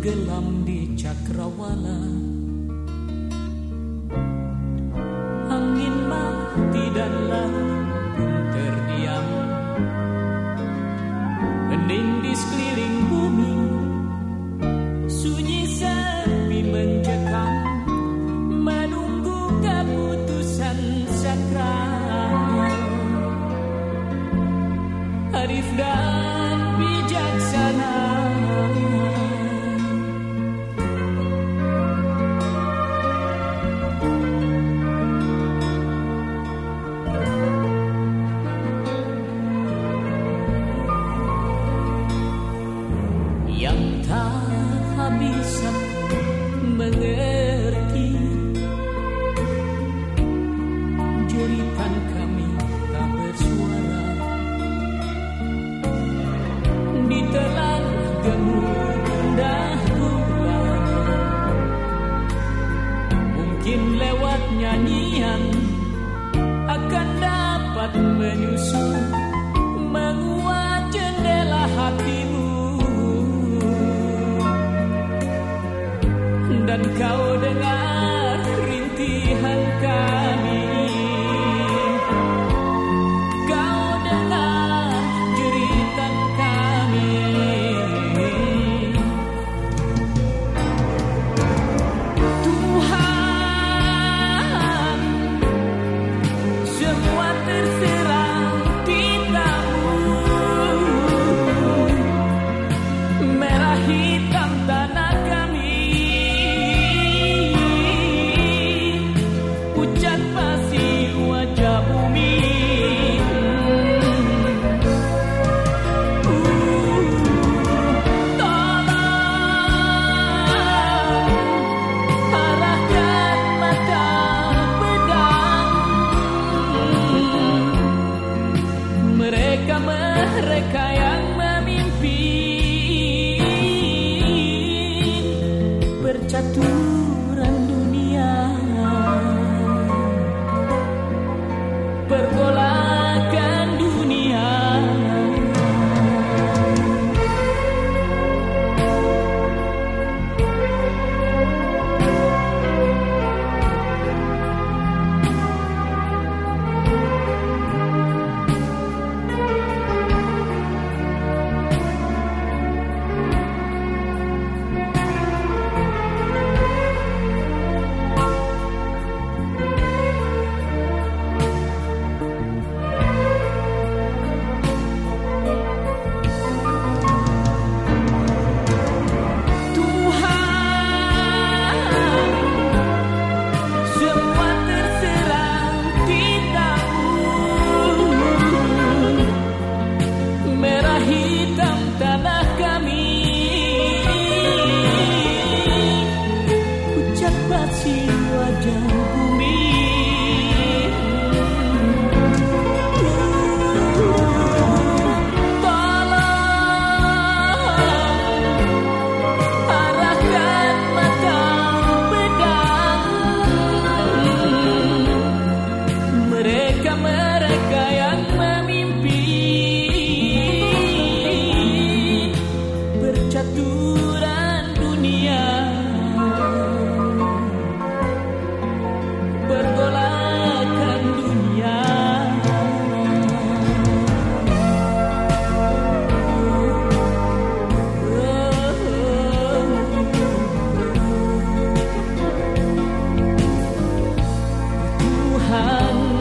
tenggelam di cakrawala. Angin mati dan laut mungkin lewat nyanyian akan dapat menyusul menguat jendela hatimu. Dan kau dengar así. 看